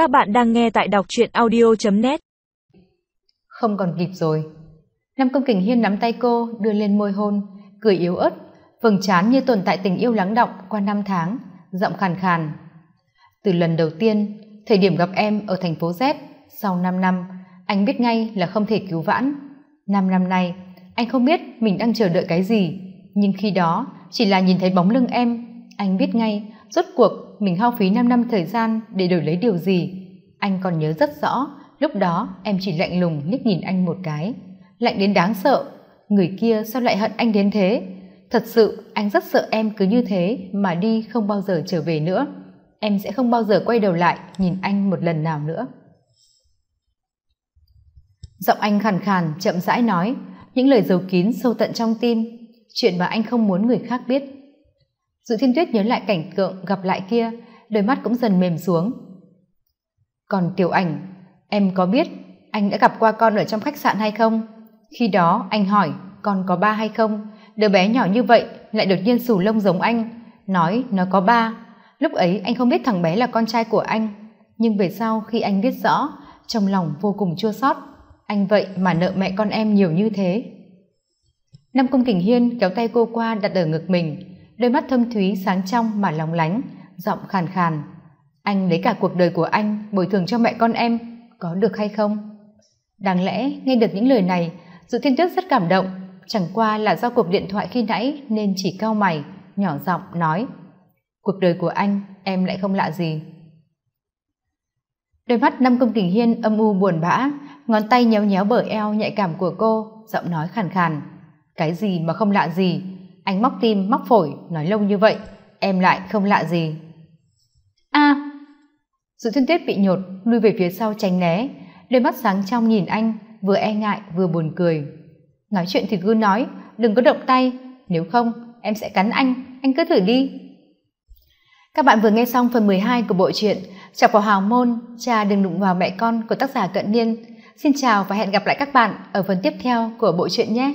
Các bạn đang nghe tại đọc truyện audio.net Không còn kịp rồi. Nam Công Kình Hiên nắm tay cô đưa lên môi hôn, cười yếu ớt, vầng trán như tồn tại tình yêu lắng động qua năm tháng, giọng khàn khàn. Từ lần đầu tiên, thời điểm gặp em ở thành phố Z, sau 5 năm, anh biết ngay là không thể cứu vãn. Năm năm nay, anh không biết mình đang chờ đợi cái gì, nhưng khi đó chỉ là nhìn thấy bóng lưng em, anh biết ngay rốt cuộc mình hao phí 5 năm thời gian để đổi lấy điều gì. Anh còn nhớ rất rõ, lúc đó em chỉ lạnh lùng liếc nhìn anh một cái, lạnh đến đáng sợ. Người kia sao lại hận anh đến thế? Thật sự anh rất sợ em cứ như thế mà đi không bao giờ trở về nữa. Em sẽ không bao giờ quay đầu lại nhìn anh một lần nào nữa. Giọng anh khàn khàn, chậm rãi nói, những lời giấu kín sâu tận trong tim, chuyện mà anh không muốn người khác biết. Dự thiên tuyết nhớ lại cảnh tượng gặp lại kia, đôi mắt cũng dần mềm xuống. Còn tiểu ảnh, em có biết anh đã gặp qua con ở trong khách sạn hay không? Khi đó anh hỏi con có ba hay không? Đứa bé nhỏ như vậy lại đột nhiên xù lông giống anh, nói nó có ba. Lúc ấy anh không biết thằng bé là con trai của anh, nhưng về sau khi anh biết rõ, trong lòng vô cùng chua xót anh vậy mà nợ mẹ con em nhiều như thế nam cung kình hiên kéo tay cô qua đặt ở ngực mình đôi mắt thâm thúy sáng trong mà lóng lánh, giọng khàn khàn. Anh lấy cả cuộc đời của anh bồi thường cho mẹ con em, có được hay không? Đáng lẽ nghe được những lời này dự thiên tước rất cảm động, chẳng qua là do cuộc điện thoại khi nãy nên chỉ cau mày, nhỏ giọng nói, cuộc đời của anh, em lại không lạ gì. Đôi mắt năm công kình hiên âm u buồn bã, ngón tay nhéo nhéo bờ eo nhạy cảm của cô, giọng nói khàn khàn, cái gì mà không lạ gì? Anh móc tim móc phổi nói lâu như vậy em lại không lạ gì. A à, sự thiên tuyết bị nhột lui về phía sau tránh né đôi mắt sáng trong nhìn anh vừa e ngại vừa buồn cười. Nói chuyện thì cứ nói đừng có động tay nếu không em sẽ cắn anh anh cứ thử đi. Các bạn vừa nghe xong phần 12 của bộ truyện chọc vào hào môn cha đừng đụng vào mẹ con của tác giả cận niên. Xin chào và hẹn gặp lại các bạn ở phần tiếp theo của bộ truyện nhé